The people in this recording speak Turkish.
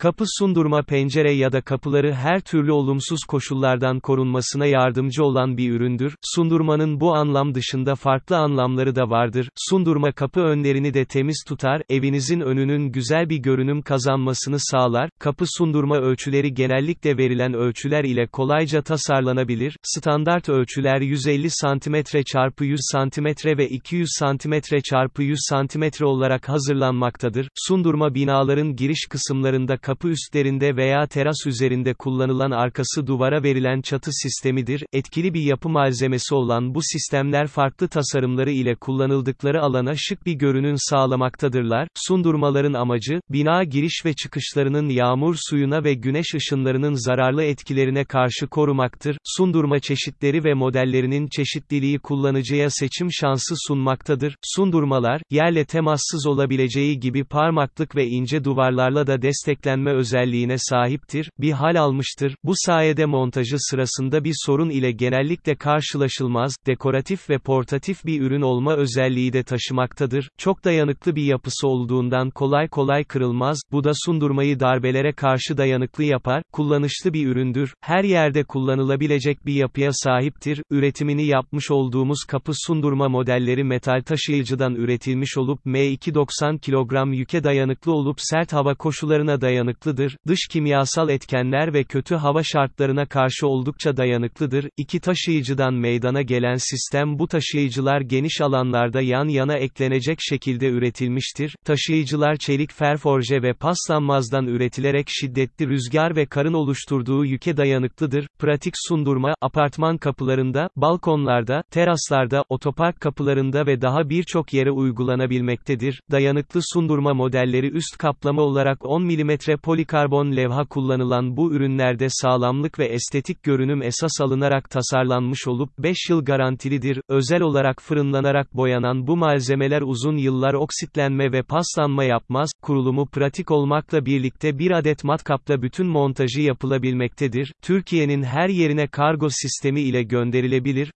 Kapı sundurma pencere ya da kapıları her türlü olumsuz koşullardan korunmasına yardımcı olan bir üründür. Sundurmanın bu anlam dışında farklı anlamları da vardır. Sundurma kapı önlerini de temiz tutar, evinizin önünün güzel bir görünüm kazanmasını sağlar. Kapı sundurma ölçüleri genellikle verilen ölçüler ile kolayca tasarlanabilir. Standart ölçüler 150 cm x 100 cm ve 200 cm x 100 cm olarak hazırlanmaktadır. Sundurma binaların giriş kısımlarında kapı üstlerinde veya teras üzerinde kullanılan arkası duvara verilen çatı sistemidir. Etkili bir yapı malzemesi olan bu sistemler farklı tasarımları ile kullanıldıkları alana şık bir görünüm sağlamaktadırlar. Sundurmaların amacı, bina giriş ve çıkışlarının yağmur suyuna ve güneş ışınlarının zararlı etkilerine karşı korumaktır. Sundurma çeşitleri ve modellerinin çeşitliliği kullanıcıya seçim şansı sunmaktadır. Sundurmalar, yerle temassız olabileceği gibi parmaklık ve ince duvarlarla da desteklenme özelliğine sahiptir, bir hal almıştır. Bu sayede montajı sırasında bir sorun ile genellikle karşılaşılmaz, dekoratif ve portatif bir ürün olma özelliği de taşımaktadır. Çok dayanıklı bir yapısı olduğundan kolay kolay kırılmaz, bu da sundurmayı darbelere karşı dayanıklı yapar, kullanışlı bir üründür, her yerde kullanılabilecek bir yapıya sahiptir, üretimini yapmış olduğumuz kapı sundurma modelleri metal taşıyıcıdan üretilmiş olup M290 kilogram yüke dayanıklı olup sert hava koşullarına dayanıklıdır, dış kimyasal etkenler ve kötü hava şartlarına karşı oldukça dayanıklıdır, İki taşıyıcıdan meydana gelen sistem bu taşıyıcılar geniş alanlarda yan yana eklenecek şekilde üretilmiştir, taşıyıcılar çelik ferforje ve paslanmazdan üretilerek şiddetli rüzgar ve karın oluşturduğu yüke dayanıklıdır, pratik sundurma, apartman kapılarında, balkonlarda, teraslarda, otopark kapılarında ve daha birçok yere uygulanabilmektedir, dayanıklı sundurma modelleri üst kaplama olarak 10 mm polikarbon levha kullanılan bu ürünlerde sağlamlık ve estetik görünüm esas alınarak tasarlanmış olup 5 yıl garantilidir, özel olarak fırınlanarak boyanan bu malzemeler uzun yıllar oksitlenme ve paslanma yapmaz, kurulumu pratik olmakla birlikte bir adet matkapla bütün montajı yapılabilmektedir, Türkiye'nin her yerine kargo sistemi ile gönderilebilir,